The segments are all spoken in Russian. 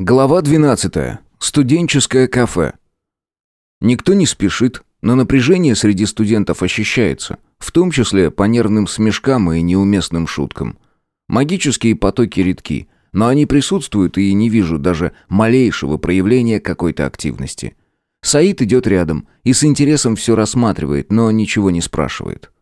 Глава 12. Студенческое кафе. Никто не спешит, но напряжение среди студентов ощущается, в том числе по нервным смешкам и неуместным шуткам. Магические потоки редки, но они присутствуют и не вижу даже малейшего проявления какой-то активности. Саид идет рядом и с интересом все рассматривает, но ничего не спрашивает.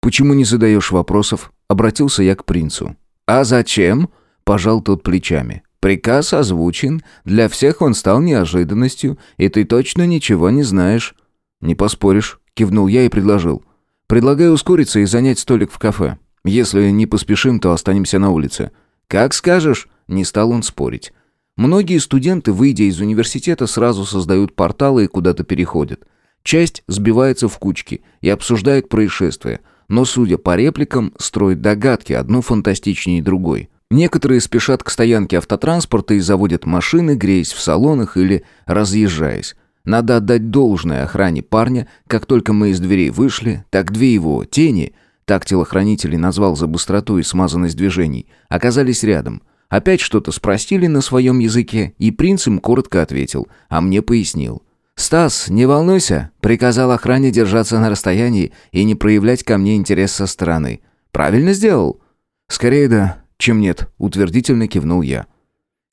«Почему не задаешь вопросов?» — обратился я к принцу. «А зачем?» — пожал тот плечами. Приказ озвучен, для всех он стал неожиданностью, и ты точно ничего не знаешь». «Не поспоришь», — кивнул я и предложил. «Предлагаю ускориться и занять столик в кафе. Если не поспешим, то останемся на улице». «Как скажешь», — не стал он спорить. Многие студенты, выйдя из университета, сразу создают порталы и куда-то переходят. Часть сбивается в кучки и обсуждает происшествия, но, судя по репликам, строит догадки, одну фантастичнее другой. Некоторые спешат к стоянке автотранспорта и заводят машины, греясь в салонах или разъезжаясь. Надо отдать должное охране парня, как только мы из дверей вышли, так две его тени, так телохранителей назвал за быстроту и смазанность движений, оказались рядом. Опять что-то спросили на своем языке, и принц им коротко ответил, а мне пояснил. «Стас, не волнуйся», — приказал охране держаться на расстоянии и не проявлять ко мне интерес со стороны. «Правильно сделал?» «Скорее да», чем нет», — утвердительно кивнул я.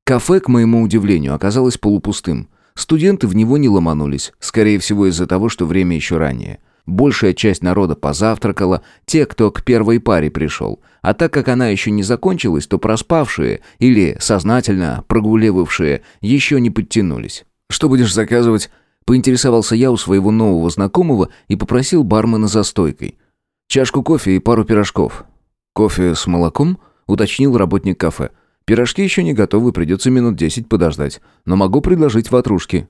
Кафе, к моему удивлению, оказалось полупустым. Студенты в него не ломанулись, скорее всего из-за того, что время еще ранее. Большая часть народа позавтракала, те, кто к первой паре пришел. А так как она еще не закончилась, то проспавшие или сознательно прогулевавшие еще не подтянулись. «Что будешь заказывать?» Поинтересовался я у своего нового знакомого и попросил бармена за стойкой. «Чашку кофе и пару пирожков». «Кофе с молоком?» Уточнил работник кафе. «Пирожки еще не готовы, придется минут десять подождать. Но могу предложить ватрушки».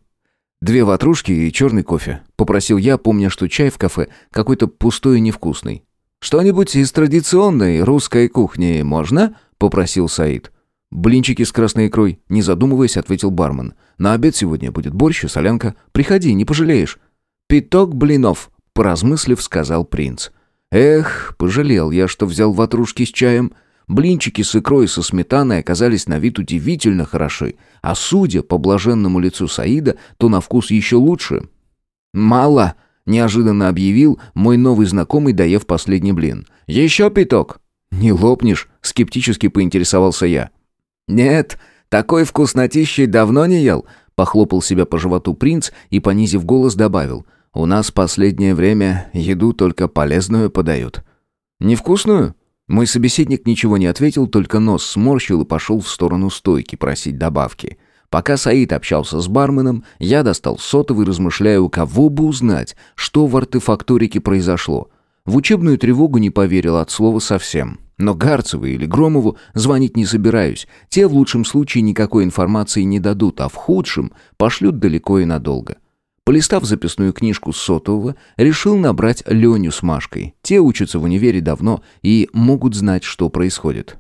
«Две ватрушки и черный кофе», — попросил я, помня, что чай в кафе какой-то пустой и невкусный. «Что-нибудь из традиционной русской кухни можно?» — попросил Саид. «Блинчики с красной икрой», — не задумываясь, ответил бармен. «На обед сегодня будет борщ и солянка. Приходи, не пожалеешь». «Пяток блинов», — поразмыслив, сказал принц. «Эх, пожалел я, что взял ватрушки с чаем. Блинчики с икрой и со сметаной оказались на вид удивительно хороши, а судя по блаженному лицу Саида, то на вкус еще лучше. «Мало!» — неожиданно объявил мой новый знакомый, доев последний блин. «Еще пяток!» «Не лопнешь?» — скептически поинтересовался я. «Нет, такой вкуснотищей давно не ел», — похлопал себя по животу принц и, понизив голос, добавил. «У нас последнее время еду только полезную подают». «Невкусную?» Мой собеседник ничего не ответил, только нос сморщил и пошел в сторону стойки просить добавки. Пока Саид общался с барменом, я достал сотовый, размышляя, у кого бы узнать, что в артефакторике произошло. В учебную тревогу не поверил от слова совсем. Но Гарцеву или Громову звонить не собираюсь. Те в лучшем случае никакой информации не дадут, а в худшем пошлют далеко и надолго. Полистав записную книжку сотового, решил набрать Леню с Машкой. Те учатся в универе давно и могут знать, что происходит.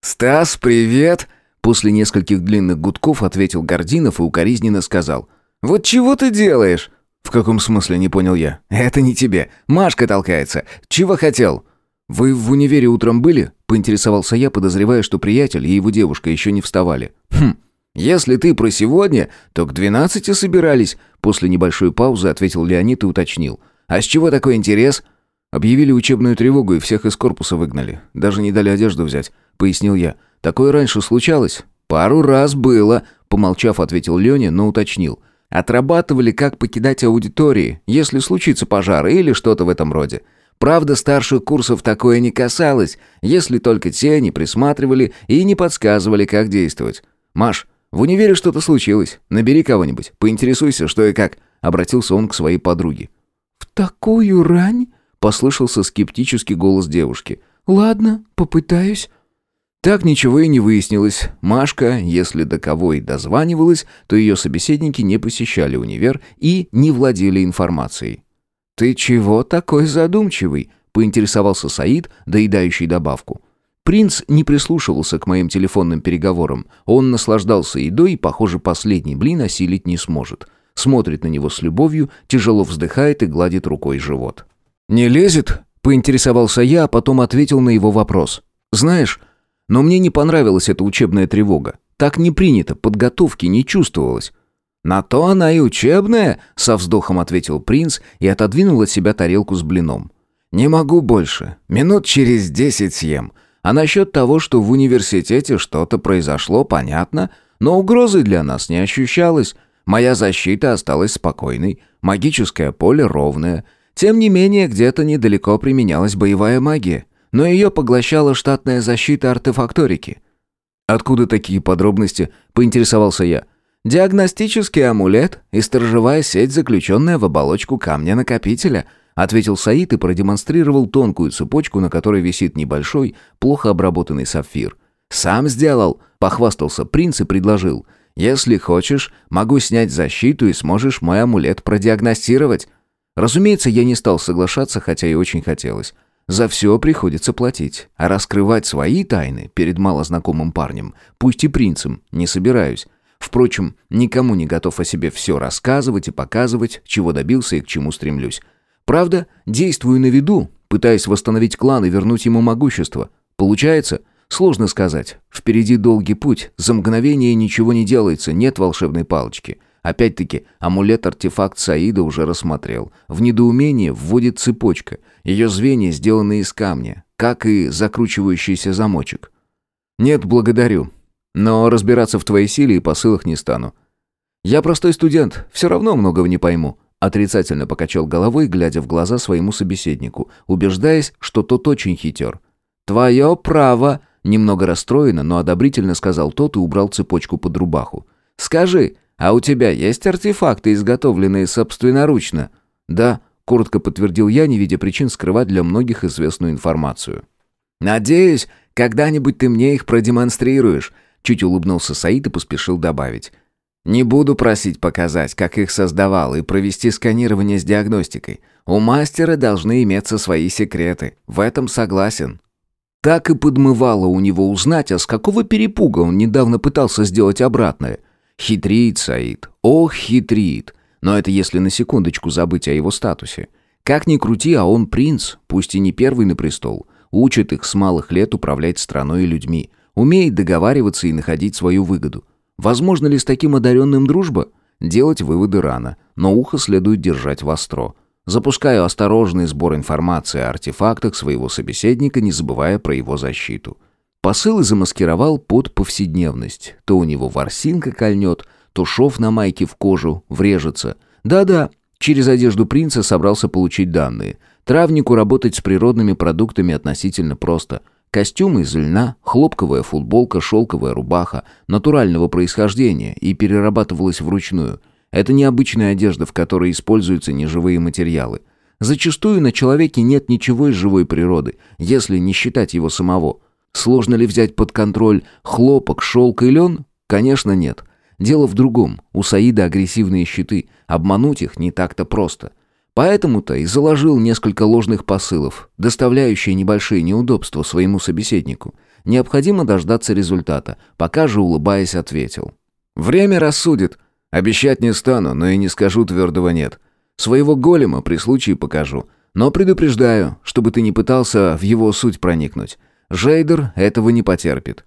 «Стас, привет!» После нескольких длинных гудков ответил Гординов и укоризненно сказал. «Вот чего ты делаешь?» «В каком смысле, не понял я?» «Это не тебе. Машка толкается. Чего хотел?» «Вы в универе утром были?» — поинтересовался я, подозревая, что приятель и его девушка еще не вставали. «Хм, «Если ты про сегодня, то к двенадцати собирались», — после небольшой паузы ответил Леонид и уточнил. «А с чего такой интерес?» «Объявили учебную тревогу и всех из корпуса выгнали. Даже не дали одежду взять», — пояснил я. «Такое раньше случалось?» «Пару раз было», — помолчав, ответил Леня, но уточнил. «Отрабатывали, как покидать аудитории, если случится пожар или что-то в этом роде. Правда, старших курсов такое не касалось, если только те не присматривали и не подсказывали, как действовать. Маш, «В универе что-то случилось. Набери кого-нибудь. Поинтересуйся, что и как», — обратился он к своей подруге. «В такую рань?» — послышался скептический голос девушки. «Ладно, попытаюсь». Так ничего и не выяснилось. Машка, если до кого и дозванивалась, то ее собеседники не посещали универ и не владели информацией. «Ты чего такой задумчивый?» — поинтересовался Саид, доедающий добавку. Принц не прислушивался к моим телефонным переговорам. Он наслаждался едой и, похоже, последний блин осилить не сможет. Смотрит на него с любовью, тяжело вздыхает и гладит рукой живот. «Не лезет?» — поинтересовался я, а потом ответил на его вопрос. «Знаешь, но мне не понравилась эта учебная тревога. Так не принято, подготовки не чувствовалось. «На то она и учебная», — со вздохом ответил принц и отодвинул от себя тарелку с блином. «Не могу больше. Минут через десять съем. А насчет того, что в университете что-то произошло, понятно, но угрозы для нас не ощущалось. Моя защита осталась спокойной, магическое поле ровное. Тем не менее, где-то недалеко применялась боевая магия, но ее поглощала штатная защита артефакторики. «Откуда такие подробности?» – поинтересовался я. «Диагностический амулет и сторожевая сеть, заключенная в оболочку камня-накопителя», – ответил Саид и продемонстрировал тонкую цепочку, на которой висит небольшой, плохо обработанный сапфир. «Сам сделал», – похвастался принц и предложил. «Если хочешь, могу снять защиту и сможешь мой амулет продиагностировать». Разумеется, я не стал соглашаться, хотя и очень хотелось. За все приходится платить, а раскрывать свои тайны перед малознакомым парнем, пусть и принцем, не собираюсь. Впрочем, никому не готов о себе все рассказывать и показывать, чего добился и к чему стремлюсь. Правда, действую на виду, пытаясь восстановить клан и вернуть ему могущество. Получается? Сложно сказать. Впереди долгий путь, за мгновение ничего не делается, нет волшебной палочки. Опять-таки, амулет-артефакт Саида уже рассмотрел. В недоумение вводит цепочка. Ее звенья сделаны из камня, как и закручивающийся замочек. «Нет, благодарю. Но разбираться в твоей силе и посылах не стану. Я простой студент, все равно многого не пойму». Отрицательно покачал головой, глядя в глаза своему собеседнику, убеждаясь, что тот очень хитер. «Твое право!» Немного расстроенно, но одобрительно сказал тот и убрал цепочку под рубаху. «Скажи, «А у тебя есть артефакты, изготовленные собственноручно?» «Да», — коротко подтвердил я, не видя причин скрывать для многих известную информацию. «Надеюсь, когда-нибудь ты мне их продемонстрируешь», — чуть улыбнулся Саид и поспешил добавить. «Не буду просить показать, как их создавал, и провести сканирование с диагностикой. У мастера должны иметься свои секреты. В этом согласен». Так и подмывало у него узнать, а с какого перепуга он недавно пытался сделать обратное — Хитрит Саид, ох, хитрит. Но это если на секундочку забыть о его статусе. Как ни крути, а он принц, пусть и не первый на престол. Учит их с малых лет управлять страной и людьми. Умеет договариваться и находить свою выгоду. Возможно ли с таким одаренным дружба? Делать выводы рано, но ухо следует держать востро. Запускаю осторожный сбор информации о артефактах своего собеседника, не забывая про его защиту. Посылы замаскировал под повседневность. То у него ворсинка кольнет, то шов на майке в кожу врежется. Да-да, через одежду принца собрался получить данные. Травнику работать с природными продуктами относительно просто. Костюм из льна, хлопковая футболка, шелковая рубаха, натурального происхождения и перерабатывалась вручную. Это необычная одежда, в которой используются неживые материалы. Зачастую на человеке нет ничего из живой природы, если не считать его самого – Сложно ли взять под контроль хлопок, шелк и лен? Конечно, нет. Дело в другом. У Саида агрессивные щиты. Обмануть их не так-то просто. Поэтому-то и заложил несколько ложных посылов, доставляющие небольшие неудобства своему собеседнику. Необходимо дождаться результата, пока же, улыбаясь, ответил. «Время рассудит. Обещать не стану, но и не скажу твердого «нет». Своего голема при случае покажу. Но предупреждаю, чтобы ты не пытался в его суть проникнуть. Жейдер этого не потерпит.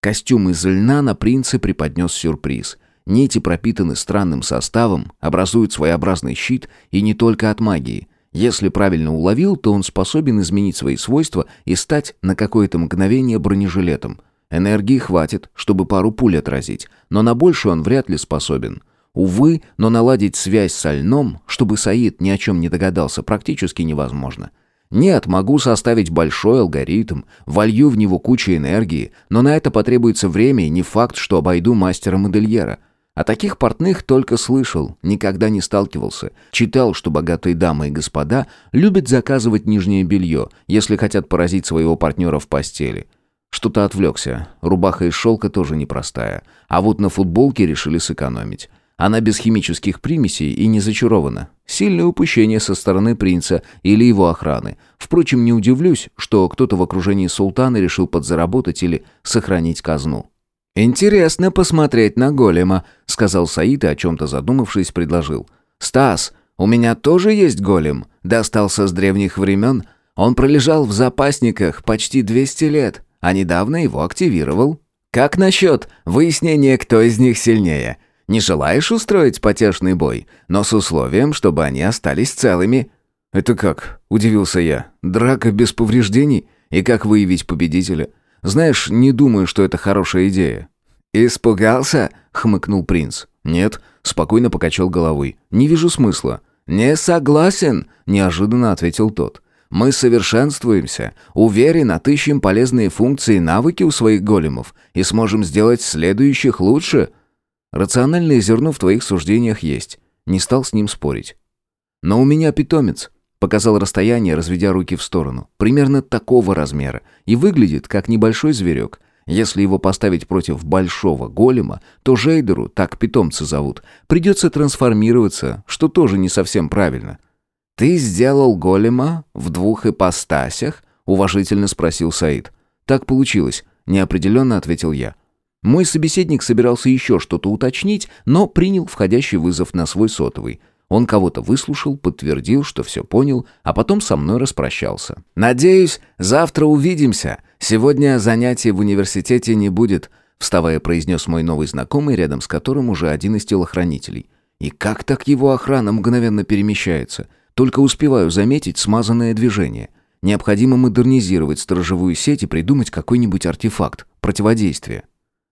Костюм из льна на принце преподнес сюрприз. Нити пропитаны странным составом, образуют своеобразный щит и не только от магии. Если правильно уловил, то он способен изменить свои свойства и стать на какое-то мгновение бронежилетом. Энергии хватит, чтобы пару пуль отразить, но на больше он вряд ли способен. Увы, но наладить связь с льном, чтобы Саид ни о чем не догадался, практически невозможно. Нет, могу составить большой алгоритм, волью в него кучу энергии, но на это потребуется время и не факт, что обойду мастера-модельера. О таких портных только слышал, никогда не сталкивался. Читал, что богатые дамы и господа любят заказывать нижнее белье, если хотят поразить своего партнера в постели. Что-то отвлекся. Рубаха из шелка тоже непростая. А вот на футболке решили сэкономить. Она без химических примесей и не зачарована. Сильное упущение со стороны принца или его охраны. Впрочем, не удивлюсь, что кто-то в окружении султана решил подзаработать или сохранить казну. «Интересно посмотреть на голема», — сказал Саид и, о чем-то задумавшись, предложил. «Стас, у меня тоже есть голем. Достался с древних времен. Он пролежал в запасниках почти 200 лет, а недавно его активировал». Как насчет выяснения, кто из них сильнее? Не желаешь устроить потешный бой, но с условием, чтобы они остались целыми?» «Это как?» – удивился я. «Драка без повреждений? И как выявить победителя? Знаешь, не думаю, что это хорошая идея». «Испугался?» – хмыкнул принц. «Нет», – спокойно покачал головой. «Не вижу смысла». «Не согласен», – неожиданно ответил тот. «Мы совершенствуемся. Уверен, отыщем полезные функции и навыки у своих големов и сможем сделать следующих лучше». «Рациональное зерно в твоих суждениях есть». Не стал с ним спорить. «Но у меня питомец», – показал расстояние, разведя руки в сторону. «Примерно такого размера. И выглядит, как небольшой зверек. Если его поставить против большого голема, то Жейдеру, так питомцы зовут, придется трансформироваться, что тоже не совсем правильно. «Ты сделал голема в двух ипостасях?» — уважительно спросил Саид. «Так получилось», — неопределенно ответил я. Мой собеседник собирался еще что-то уточнить, но принял входящий вызов на свой сотовый. Он кого-то выслушал, подтвердил, что все понял, а потом со мной распрощался. «Надеюсь, завтра увидимся. Сегодня занятий в университете не будет», вставая, произнес мой новый знакомый, рядом с которым уже один из телохранителей. И как так его охрана мгновенно перемещается? Только успеваю заметить смазанное движение. Необходимо модернизировать сторожевую сеть и придумать какой-нибудь артефакт, противодействие.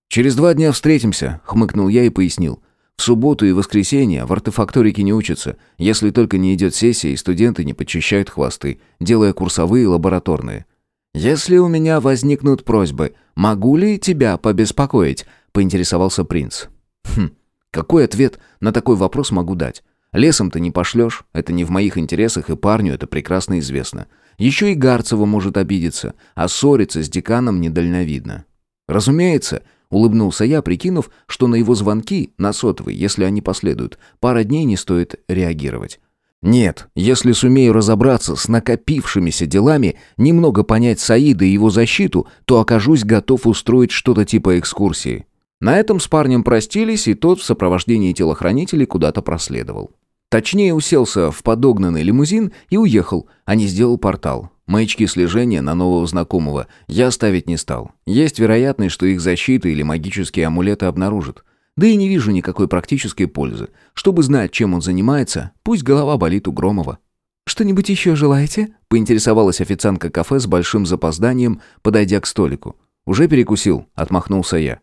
«Через два дня встретимся», — хмыкнул я и пояснил. В субботу и воскресенье в артефакторике не учатся, если только не идет сессия и студенты не подчищают хвосты, делая курсовые и лабораторные. «Если у меня возникнут просьбы, могу ли тебя побеспокоить?» — поинтересовался принц. «Хм, какой ответ на такой вопрос могу дать? Лесом-то не пошлешь, это не в моих интересах, и парню это прекрасно известно. Еще и Гарцева может обидеться, а ссориться с деканом недальновидно. Разумеется, Улыбнулся я, прикинув, что на его звонки, на сотовый, если они последуют, пара дней не стоит реагировать. Нет, если сумею разобраться с накопившимися делами, немного понять Саида и его защиту, то окажусь готов устроить что-то типа экскурсии. На этом с парнем простились, и тот в сопровождении телохранителей куда-то проследовал. Точнее, уселся в подогнанный лимузин и уехал, а не сделал портал. Маячки слежения на нового знакомого я ставить не стал. Есть вероятность, что их защита или магические амулеты обнаружат. Да и не вижу никакой практической пользы. Чтобы знать, чем он занимается, пусть голова болит у Громова. «Что-нибудь еще желаете?» — поинтересовалась официантка кафе с большим запозданием, подойдя к столику. «Уже перекусил», — отмахнулся я.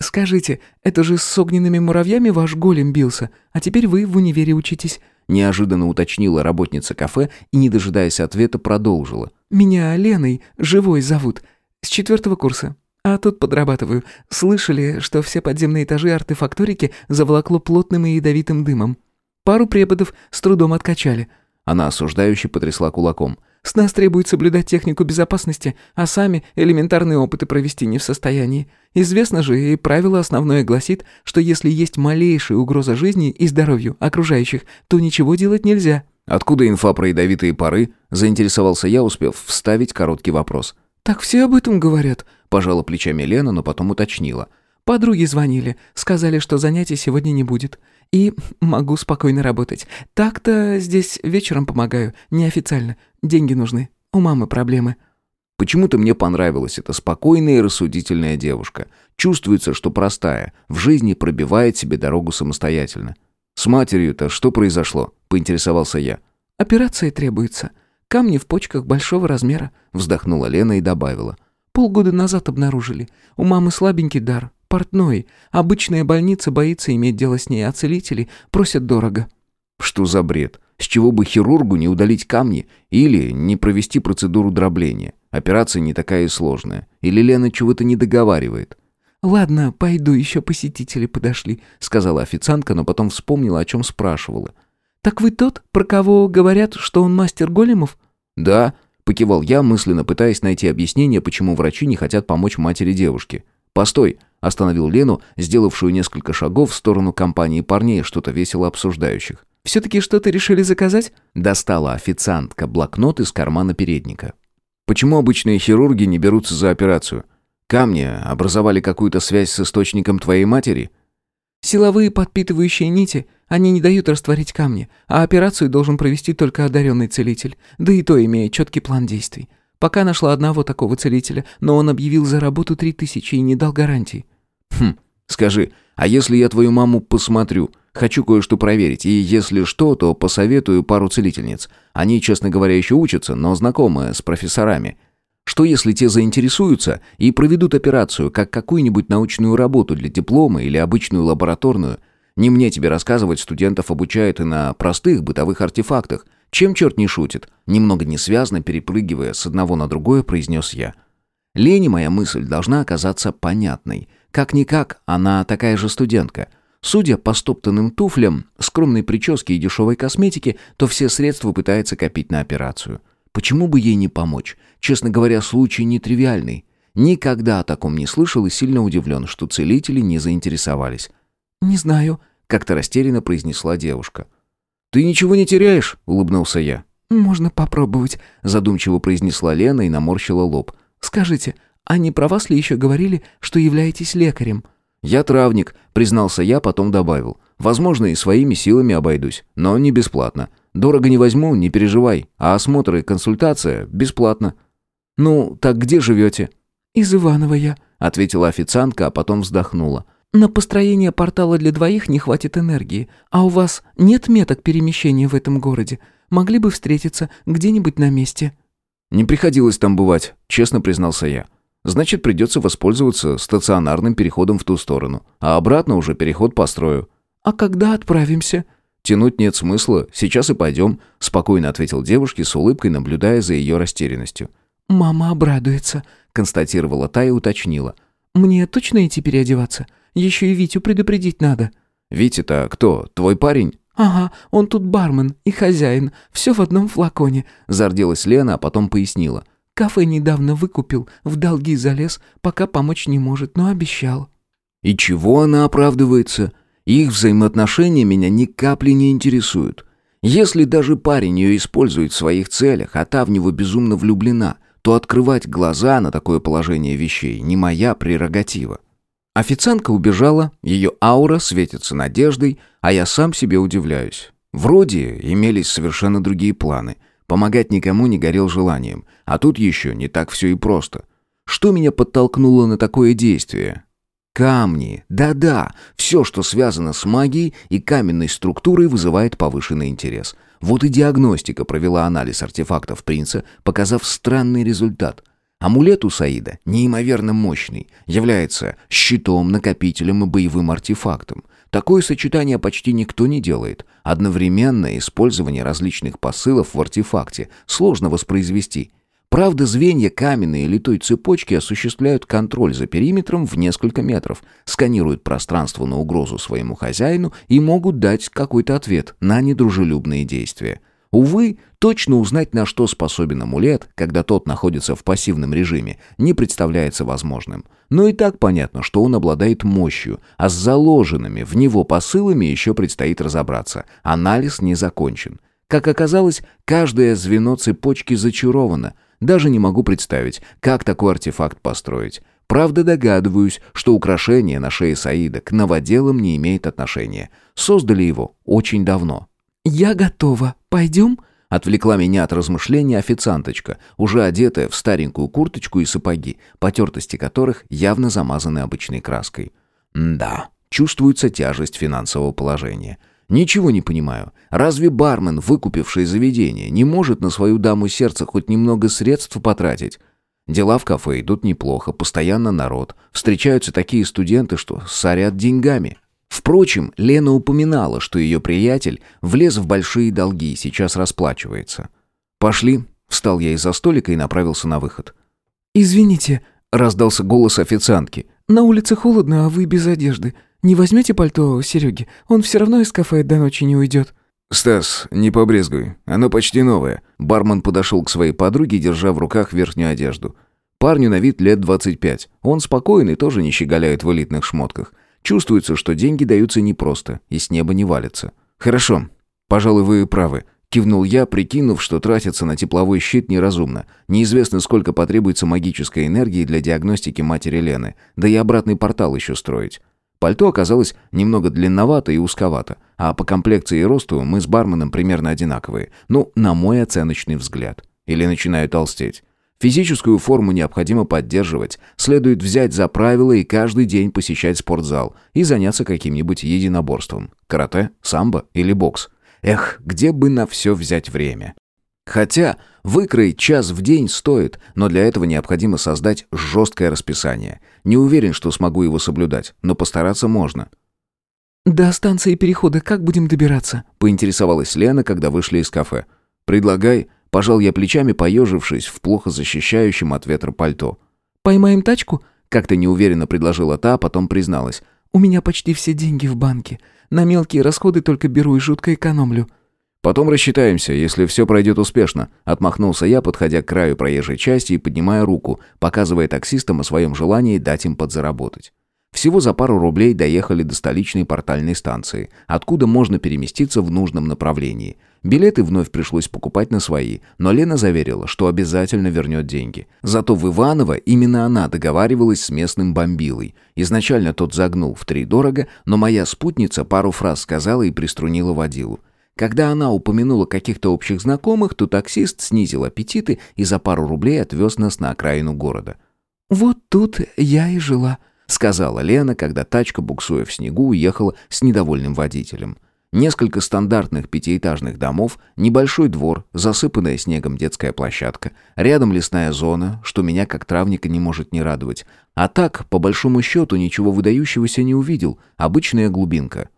«Скажите, это же с огненными муравьями ваш голем бился, а теперь вы в универе учитесь неожиданно уточнила работница кафе и, не дожидаясь ответа, продолжила. «Меня Леной, живой зовут, с четвертого курса. А тут подрабатываю. Слышали, что все подземные этажи артефакторики заволокло плотным и ядовитым дымом. Пару преподов с трудом откачали». Она осуждающе потрясла кулаком. С нас требует соблюдать технику безопасности, а сами элементарные опыты провести не в состоянии. Известно же, и правило основное гласит, что если есть малейшая угроза жизни и здоровью окружающих, то ничего делать нельзя». «Откуда инфа про ядовитые пары?» – заинтересовался я, успев вставить короткий вопрос. «Так все об этом говорят», – пожала плечами Лена, но потом уточнила. «Подруги звонили, сказали, что занятий сегодня не будет. И могу спокойно работать. Так-то здесь вечером помогаю, неофициально. Деньги нужны. У мамы проблемы». Почему-то мне понравилась эта спокойная и рассудительная девушка. Чувствуется, что простая, в жизни пробивает себе дорогу самостоятельно. «С матерью-то что произошло?» – поинтересовался я. «Операция требуется. Камни в почках большого размера», – вздохнула Лена и добавила. «Полгода назад обнаружили. У мамы слабенький дар, портной. Обычная больница боится иметь дело с ней, а целители просят дорого». «Что за бред? С чего бы хирургу не удалить камни или не провести процедуру дробления? Операция не такая и сложная. Или Лена чего-то не договаривает. «Ладно, пойду, еще посетители подошли», — сказала официантка, но потом вспомнила, о чем спрашивала. «Так вы тот, про кого говорят, что он мастер големов?» «Да», — покивал я, мысленно пытаясь найти объяснение, почему врачи не хотят помочь матери девушки. «Постой», — остановил Лену, сделавшую несколько шагов в сторону компании парней, что-то весело обсуждающих. «Все-таки что-то решили заказать?» Достала официантка блокнот из кармана передника. «Почему обычные хирурги не берутся за операцию? Камни образовали какую-то связь с источником твоей матери?» «Силовые подпитывающие нити, они не дают растворить камни, а операцию должен провести только одаренный целитель, да и то имея четкий план действий. Пока нашла одного такого целителя, но он объявил за работу три тысячи и не дал гарантии». «Хм, скажи, а если я твою маму посмотрю? Хочу кое-что проверить, и если что, то посоветую пару целительниц. Они, честно говоря, еще учатся, но знакомы с профессорами. Что если те заинтересуются и проведут операцию, как какую-нибудь научную работу для диплома или обычную лабораторную? Не мне тебе рассказывать, студентов обучают и на простых бытовых артефактах. Чем черт не шутит? Немного несвязно, перепрыгивая с одного на другое, произнес я. Лене моя мысль должна оказаться понятной. Как-никак, она такая же студентка. Судя по стоптанным туфлям, скромной прическе и дешевой косметике, то все средства пытается копить на операцию. Почему бы ей не помочь? Честно говоря, случай нетривиальный. Никогда о таком не слышал и сильно удивлен, что целители не заинтересовались. «Не знаю», — как-то растерянно произнесла девушка. «Ты ничего не теряешь?» — улыбнулся я. «Можно попробовать», — задумчиво произнесла Лена и наморщила лоб. «Скажите, а не про вас ли еще говорили, что являетесь лекарем?» «Я травник», — признался я, потом добавил. «Возможно, и своими силами обойдусь, но не бесплатно. Дорого не возьму, не переживай, а осмотр и консультация бесплатно». «Ну, так где живете?» «Из Иванова я», — ответила официантка, а потом вздохнула. «На построение портала для двоих не хватит энергии, а у вас нет меток перемещения в этом городе. Могли бы встретиться где-нибудь на месте». «Не приходилось там бывать», — честно признался я. «Значит, придется воспользоваться стационарным переходом в ту сторону, а обратно уже переход построю». «А когда отправимся?» «Тянуть нет смысла, сейчас и пойдем», — спокойно ответил девушке с улыбкой, наблюдая за ее растерянностью. «Мама обрадуется», — констатировала та и уточнила. «Мне точно идти переодеваться? Еще и Витю предупредить надо». «Витя-то кто? Твой парень?» «Ага, он тут бармен и хозяин, все в одном флаконе», — зарделась Лена, а потом пояснила. «Кафе недавно выкупил, в долги залез, пока помочь не может, но обещал». «И чего она оправдывается?» Их взаимоотношения меня ни капли не интересуют. Если даже парень ее использует в своих целях, а та в него безумно влюблена, то открывать глаза на такое положение вещей не моя прерогатива. Официантка убежала, ее аура светится надеждой, а я сам себе удивляюсь. Вроде имелись совершенно другие планы. Помогать никому не горел желанием. А тут еще не так все и просто. Что меня подтолкнуло на такое действие? Камни. Да-да, все, что связано с магией и каменной структурой, вызывает повышенный интерес. Вот и диагностика провела анализ артефактов принца, показав странный результат. Амулет у Саида неимоверно мощный, является щитом, накопителем и боевым артефактом. Такое сочетание почти никто не делает. Одновременное использование различных посылов в артефакте сложно воспроизвести. Правда, звенья каменной или той цепочки осуществляют контроль за периметром в несколько метров, сканируют пространство на угрозу своему хозяину и могут дать какой-то ответ на недружелюбные действия. Увы, точно узнать, на что способен амулет, когда тот находится в пассивном режиме, не представляется возможным. Но и так понятно, что он обладает мощью, а с заложенными в него посылами еще предстоит разобраться. Анализ не закончен. Как оказалось, каждое звено цепочки зачаровано – даже не могу представить, как такой артефакт построить. Правда, догадываюсь, что украшение на шее Саида к новоделам не имеет отношения. Создали его очень давно. «Я готова. Пойдем?» Отвлекла меня от размышления официанточка, уже одетая в старенькую курточку и сапоги, потертости которых явно замазаны обычной краской. да, чувствуется тяжесть финансового положения. Ничего не понимаю. Разве бармен, выкупивший заведение, не может на свою даму сердца хоть немного средств потратить? Дела в кафе идут неплохо, постоянно народ. Встречаются такие студенты, что сорят деньгами. Впрочем, Лена упоминала, что ее приятель влез в большие долги и сейчас расплачивается. «Пошли», — встал я из-за столика и направился на выход. «Извините», — раздался голос официантки. «На улице холодно, а вы без одежды. Не возьмете пальто Сереги? Он все равно из кафе до ночи не уйдет». «Стас, не побрезгуй, оно почти новое». Бармен подошел к своей подруге, держа в руках верхнюю одежду. Парню на вид лет 25. Он спокойный, тоже не щеголяет в элитных шмотках. Чувствуется, что деньги даются непросто и с неба не валятся. «Хорошо, пожалуй, вы правы», — кивнул я, прикинув, что тратиться на тепловой щит неразумно. Неизвестно, сколько потребуется магической энергии для диагностики матери Лены, да и обратный портал еще строить. Пальто оказалось немного длинновато и узковато, а по комплекции и росту мы с барменом примерно одинаковые. Ну, на мой оценочный взгляд. Или начинаю толстеть. Физическую форму необходимо поддерживать. Следует взять за правило и каждый день посещать спортзал и заняться каким-нибудь единоборством. Карате, самбо или бокс. Эх, где бы на все взять время? Хотя выкроить час в день стоит, но для этого необходимо создать жесткое расписание. Не уверен, что смогу его соблюдать, но постараться можно. «До станции перехода как будем добираться?» — поинтересовалась Лена, когда вышли из кафе. «Предлагай», — пожал я плечами, поежившись в плохо защищающем от ветра пальто. «Поймаем тачку?» — как-то неуверенно предложила та, а потом призналась. «У меня почти все деньги в банке. На мелкие расходы только беру и жутко экономлю». «Потом рассчитаемся, если все пройдет успешно», — отмахнулся я, подходя к краю проезжей части и поднимая руку, показывая таксистам о своем желании дать им подзаработать. Всего за пару рублей доехали до столичной портальной станции, откуда можно переместиться в нужном направлении. Билеты вновь пришлось покупать на свои, но Лена заверила, что обязательно вернет деньги. Зато в Иваново именно она договаривалась с местным бомбилой. Изначально тот загнул в три дорого, но моя спутница пару фраз сказала и приструнила водилу. Когда она упомянула каких-то общих знакомых, то таксист снизил аппетиты и за пару рублей отвез нас на окраину города. «Вот тут я и жила», сказала Лена, когда тачка, буксуя в снегу, уехала с недовольным водителем. Несколько стандартных пятиэтажных домов, небольшой двор, засыпанная снегом детская площадка, рядом лесная зона, что меня как травника не может не радовать. А так, по большому счету, ничего выдающегося не увидел, обычная глубинка.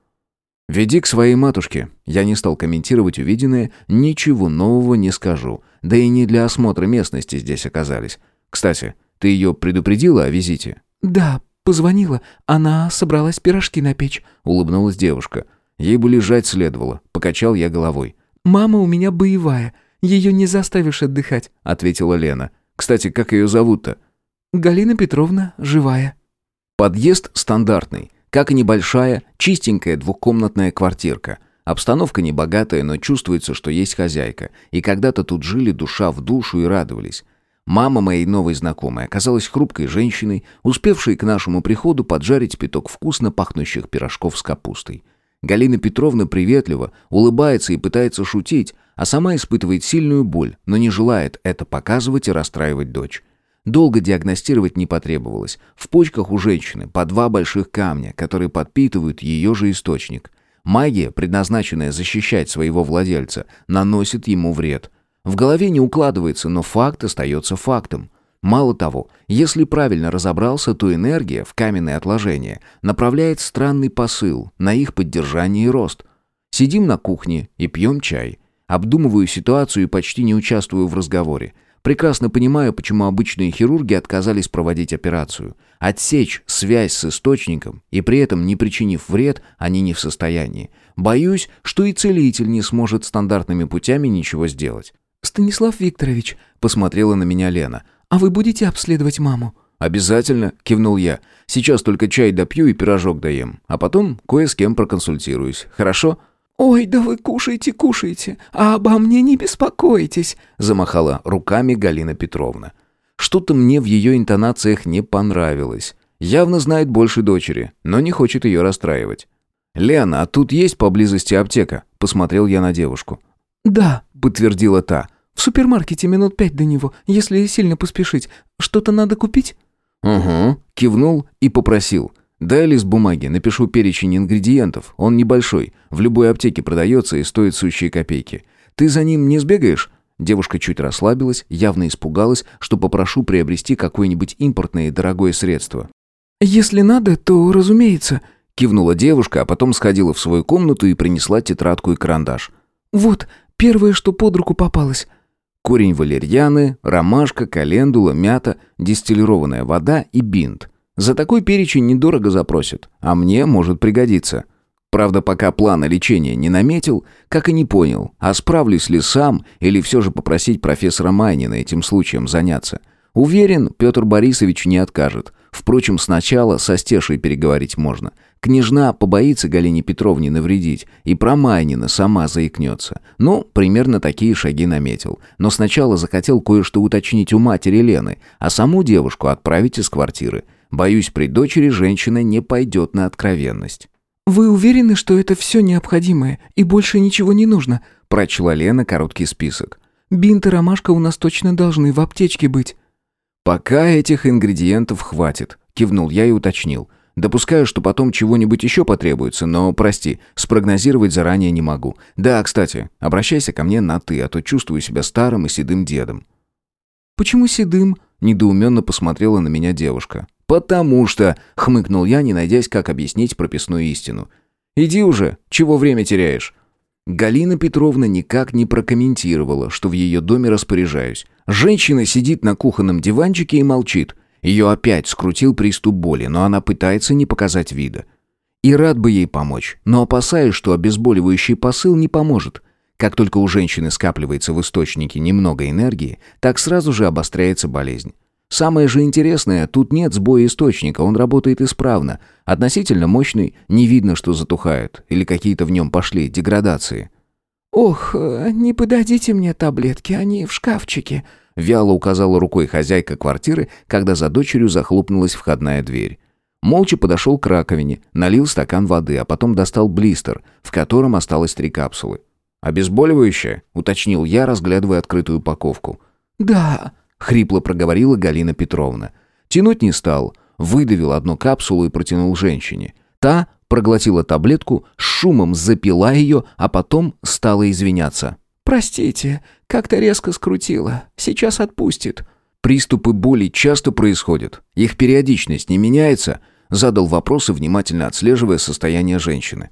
«Веди к своей матушке». Я не стал комментировать увиденное, ничего нового не скажу. Да и не для осмотра местности здесь оказались. Кстати, ты ее предупредила о визите? «Да, Позвонила, она собралась пирожки напечь», — улыбнулась девушка. Ей бы лежать следовало, покачал я головой. «Мама у меня боевая, ее не заставишь отдыхать», — ответила Лена. «Кстати, как ее зовут-то?» «Галина Петровна, живая». Подъезд стандартный, как и небольшая, чистенькая двухкомнатная квартирка. Обстановка небогатая, но чувствуется, что есть хозяйка. И когда-то тут жили душа в душу и радовались. Мама моей новой знакомой оказалась хрупкой женщиной, успевшей к нашему приходу поджарить пяток вкусно пахнущих пирожков с капустой. Галина Петровна приветливо улыбается и пытается шутить, а сама испытывает сильную боль, но не желает это показывать и расстраивать дочь. Долго диагностировать не потребовалось. В почках у женщины по два больших камня, которые подпитывают ее же источник. Магия, предназначенная защищать своего владельца, наносит ему вред – в голове не укладывается, но факт остается фактом. Мало того, если правильно разобрался, то энергия в каменные отложения направляет странный посыл на их поддержание и рост. Сидим на кухне и пьем чай. Обдумываю ситуацию и почти не участвую в разговоре. Прекрасно понимаю, почему обычные хирурги отказались проводить операцию. Отсечь связь с источником и при этом не причинив вред, они не в состоянии. Боюсь, что и целитель не сможет стандартными путями ничего сделать. «Станислав Викторович», — посмотрела на меня Лена, «а вы будете обследовать маму?» «Обязательно», — кивнул я. «Сейчас только чай допью и пирожок доем, а потом кое с кем проконсультируюсь. Хорошо?» «Ой, да вы кушайте, кушайте, а обо мне не беспокойтесь», — замахала руками Галина Петровна. Что-то мне в ее интонациях не понравилось. Явно знает больше дочери, но не хочет ее расстраивать. «Лена, а тут есть поблизости аптека?» — посмотрел я на девушку. «Да», — подтвердила та. «В супермаркете минут пять до него, если сильно поспешить. Что-то надо купить?» «Угу», — кивнул и попросил. «Дай лист бумаги, напишу перечень ингредиентов. Он небольшой, в любой аптеке продается и стоит сущие копейки. Ты за ним не сбегаешь?» Девушка чуть расслабилась, явно испугалась, что попрошу приобрести какое-нибудь импортное и дорогое средство. «Если надо, то разумеется», — кивнула девушка, а потом сходила в свою комнату и принесла тетрадку и карандаш. «Вот, Первое, что под руку попалось. Корень валерьяны, ромашка, календула, мята, дистиллированная вода и бинт. За такой перечень недорого запросят, а мне может пригодиться. Правда, пока плана лечения не наметил, как и не понял, а справлюсь ли сам или все же попросить профессора Майнина этим случаем заняться. Уверен, Петр Борисович не откажет. Впрочем, сначала со Стешей переговорить можно. Княжна побоится Галине Петровне навредить, и про Майнина сама заикнется. Ну, примерно такие шаги наметил. Но сначала захотел кое-что уточнить у матери Лены, а саму девушку отправить из квартиры. Боюсь, при дочери женщина не пойдет на откровенность. «Вы уверены, что это все необходимое, и больше ничего не нужно?» Прочла Лена короткий список. Бинт и ромашка у нас точно должны в аптечке быть». «Пока этих ингредиентов хватит», — кивнул я и уточнил. «Допускаю, что потом чего-нибудь еще потребуется, но, прости, спрогнозировать заранее не могу. Да, кстати, обращайся ко мне на «ты», а то чувствую себя старым и седым дедом». «Почему седым?» — недоуменно посмотрела на меня девушка. «Потому что...» — хмыкнул я, не найдясь, как объяснить прописную истину. «Иди уже, чего время теряешь?» Галина Петровна никак не прокомментировала, что в ее доме распоряжаюсь. Женщина сидит на кухонном диванчике и молчит. Ее опять скрутил приступ боли, но она пытается не показать вида. И рад бы ей помочь, но опасаюсь, что обезболивающий посыл не поможет. Как только у женщины скапливается в источнике немного энергии, так сразу же обостряется болезнь. Самое же интересное, тут нет сбоя источника, он работает исправно. Относительно мощный, не видно, что затухает, или какие-то в нем пошли деградации. «Ох, э, не подадите мне таблетки, они в шкафчике», вяло указала рукой хозяйка квартиры, когда за дочерью захлопнулась входная дверь. Молча подошел к раковине, налил стакан воды, а потом достал блистер, в котором осталось три капсулы. «Обезболивающее?» — уточнил я, разглядывая открытую упаковку. «Да», хрипло проговорила Галина Петровна. Тянуть не стал, выдавил одну капсулу и протянул женщине. Та проглотила таблетку, с шумом запила ее, а потом стала извиняться. «Простите, как-то резко скрутила. Сейчас отпустит». «Приступы боли часто происходят. Их периодичность не меняется?» Задал вопрос и внимательно отслеживая состояние женщины.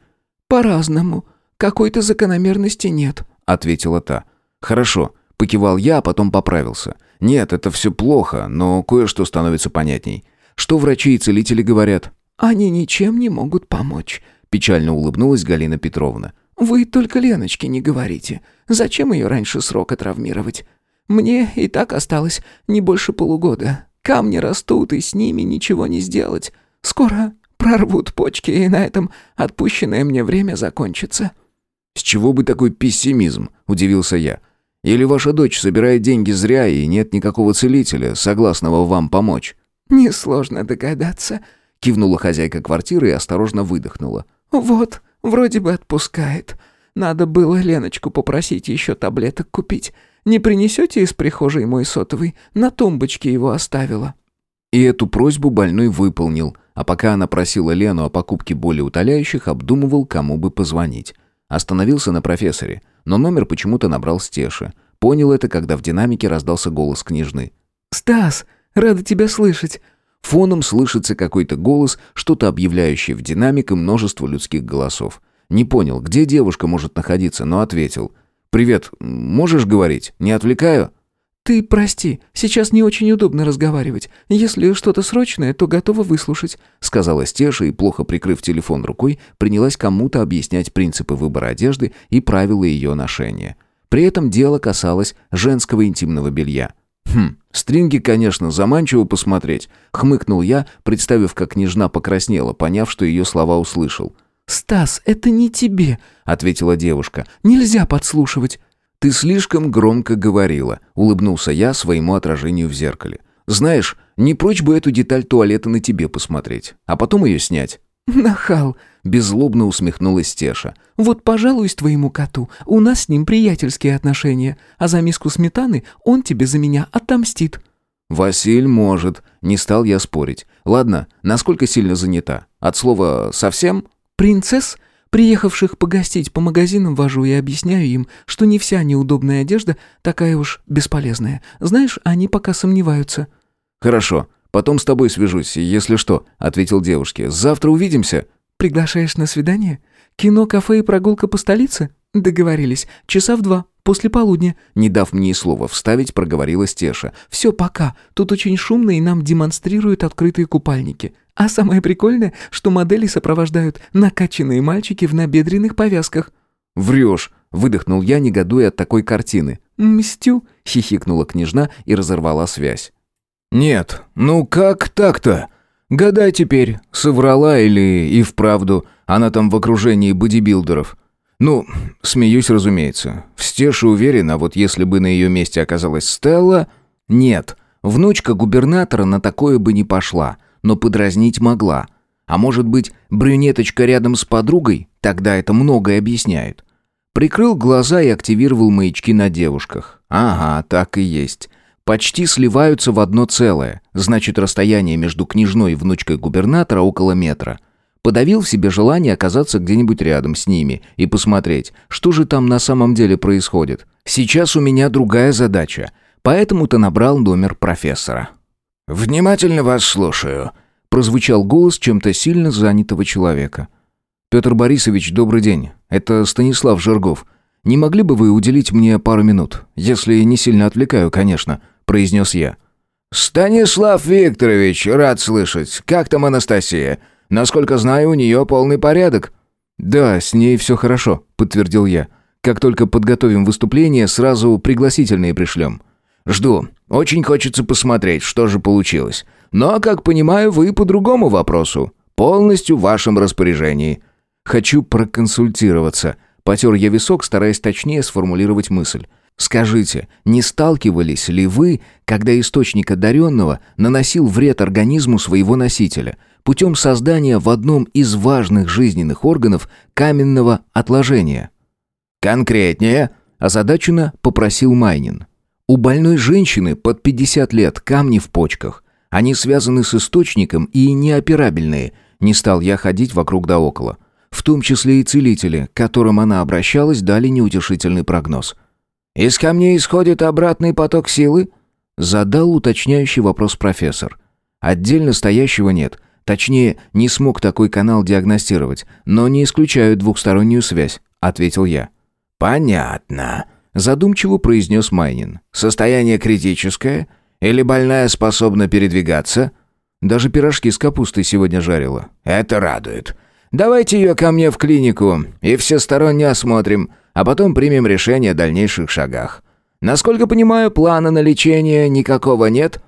«По-разному. Какой-то закономерности нет», — ответила та. «Хорошо», — покивал я, а потом поправился. Нет, это все плохо, но кое-что становится понятней. Что врачи и целители говорят? Они ничем не могут помочь, печально улыбнулась Галина Петровна. Вы только Леночке не говорите. Зачем ее раньше срока травмировать? Мне и так осталось не больше полугода. Камни растут, и с ними ничего не сделать. Скоро прорвут почки, и на этом отпущенное мне время закончится». «С чего бы такой пессимизм?» – удивился я. Или ваша дочь собирает деньги зря и нет никакого целителя, согласного вам помочь?» «Несложно догадаться», — кивнула хозяйка квартиры и осторожно выдохнула. «Вот, вроде бы отпускает. Надо было Леночку попросить еще таблеток купить. Не принесете из прихожей мой сотовый? На тумбочке его оставила». И эту просьбу больной выполнил, а пока она просила Лену о покупке более утоляющих, обдумывал, кому бы позвонить. Остановился на профессоре, но номер почему-то набрал Стеша. Понял это, когда в динамике раздался голос княжны. «Стас, рада тебя слышать!» Фоном слышится какой-то голос, что-то объявляющее в динамик и множество людских голосов. Не понял, где девушка может находиться, но ответил. «Привет, можешь говорить? Не отвлекаю?» «Ты прости, сейчас не очень удобно разговаривать. Если что-то срочное, то готова выслушать», сказала Стеша и, плохо прикрыв телефон рукой, принялась кому-то объяснять принципы выбора одежды и правила ее ношения. При этом дело касалось женского интимного белья. «Хм, стринги, конечно, заманчиво посмотреть», — хмыкнул я, представив, как княжна покраснела, поняв, что ее слова услышал. «Стас, это не тебе», — ответила девушка. «Нельзя подслушивать. «Ты слишком громко говорила», — улыбнулся я своему отражению в зеркале. «Знаешь, не прочь бы эту деталь туалета на тебе посмотреть, а потом ее снять». «Нахал!» — беззлобно усмехнулась Теша. «Вот пожалуюсь твоему коту, у нас с ним приятельские отношения, а за миску сметаны он тебе за меня отомстит». «Василь может», — не стал я спорить. «Ладно, насколько сильно занята? От слова «совсем»?» «Принцесс Приехавших погостить по магазинам вожу и объясняю им, что не вся неудобная одежда такая уж бесполезная. Знаешь, они пока сомневаются». «Хорошо, потом с тобой свяжусь, если что», — ответил девушке. «Завтра увидимся». «Приглашаешь на свидание? Кино, кафе и прогулка по столице?» «Договорились. Часа в два, после полудня». Не дав мне и слова вставить, проговорила Стеша. «Все, пока. Тут очень шумно, и нам демонстрируют открытые купальники. А самое прикольное, что модели сопровождают накачанные мальчики в набедренных повязках». «Врешь!» — выдохнул я, негодуя от такой картины. «Мстю!» — хихикнула княжна и разорвала связь. «Нет, ну как так-то? Гадай теперь, соврала или и вправду она там в окружении бодибилдеров. Ну, смеюсь, разумеется. В Стеше уверена, вот если бы на ее месте оказалась Стелла... Нет, внучка губернатора на такое бы не пошла, но подразнить могла. А может быть, брюнеточка рядом с подругой? Тогда это многое объясняет. Прикрыл глаза и активировал маячки на девушках. Ага, так и есть. Почти сливаются в одно целое. Значит, расстояние между княжной и внучкой губернатора около метра. Подавил в себе желание оказаться где-нибудь рядом с ними и посмотреть, что же там на самом деле происходит. Сейчас у меня другая задача, поэтому-то набрал номер профессора. «Внимательно вас слушаю», — прозвучал голос чем-то сильно занятого человека. «Петр Борисович, добрый день. Это Станислав Жиргов. Не могли бы вы уделить мне пару минут? Если не сильно отвлекаю, конечно», — произнес я. «Станислав Викторович, рад слышать. Как там Анастасия? Насколько знаю, у нее полный порядок». «Да, с ней все хорошо», — подтвердил я. «Как только подготовим выступление, сразу пригласительные пришлем». «Жду. Очень хочется посмотреть, что же получилось. Но, как понимаю, вы по другому вопросу. Полностью в вашем распоряжении». «Хочу проконсультироваться», — потер я висок, стараясь точнее сформулировать мысль. «Скажите, не сталкивались ли вы, когда источник одаренного наносил вред организму своего носителя, путем создания в одном из важных жизненных органов каменного отложения?» «Конкретнее?» – озадаченно попросил Майнин. У больной женщины под 50 лет камни в почках. Они связаны с источником и неоперабельные. Не стал я ходить вокруг да около. В том числе и целители, к которым она обращалась, дали неутешительный прогноз. «Из камней исходит обратный поток силы?» Задал уточняющий вопрос профессор. «Отдельно стоящего нет. Точнее, не смог такой канал диагностировать, но не исключаю двухстороннюю связь», — ответил я. «Понятно», Задумчиво произнес Майнин. «Состояние критическое? Или больная способна передвигаться?» «Даже пирожки с капустой сегодня жарила». «Это радует. Давайте ее ко мне в клинику и всесторонне осмотрим, а потом примем решение о дальнейших шагах. Насколько понимаю, плана на лечение никакого нет?»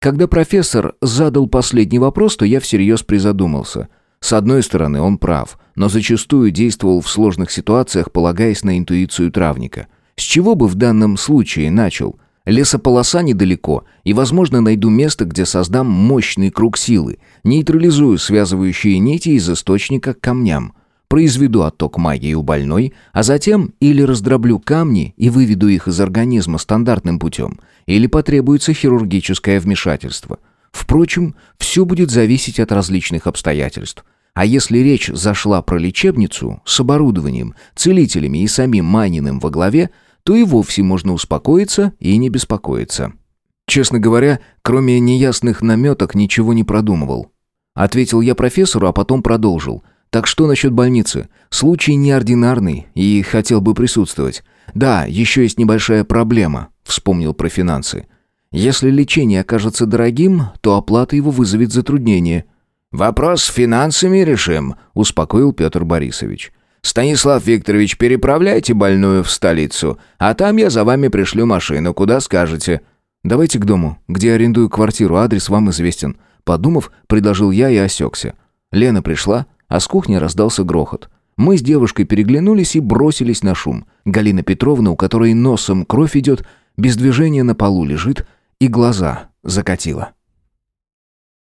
Когда профессор задал последний вопрос, то я всерьез призадумался. С одной стороны, он прав, но зачастую действовал в сложных ситуациях, полагаясь на интуицию травника. С чего бы в данном случае начал? Лесополоса недалеко, и, возможно, найду место, где создам мощный круг силы, нейтрализую связывающие нити из источника к камням, произведу отток магии у больной, а затем или раздроблю камни и выведу их из организма стандартным путем, или потребуется хирургическое вмешательство. Впрочем, все будет зависеть от различных обстоятельств. А если речь зашла про лечебницу с оборудованием, целителями и самим Майниным во главе, то и вовсе можно успокоиться и не беспокоиться. Честно говоря, кроме неясных наметок ничего не продумывал. Ответил я профессору, а потом продолжил. Так что насчет больницы? Случай неординарный и хотел бы присутствовать. Да, еще есть небольшая проблема, вспомнил про финансы. Если лечение окажется дорогим, то оплата его вызовет затруднение. «Вопрос с финансами решим», — успокоил Петр Борисович. «Станислав Викторович, переправляйте больную в столицу, а там я за вами пришлю машину, куда скажете». «Давайте к дому, где арендую квартиру, адрес вам известен». Подумав, предложил я и осекся. Лена пришла, а с кухни раздался грохот. Мы с девушкой переглянулись и бросились на шум. Галина Петровна, у которой носом кровь идет, без движения на полу лежит и глаза закатила.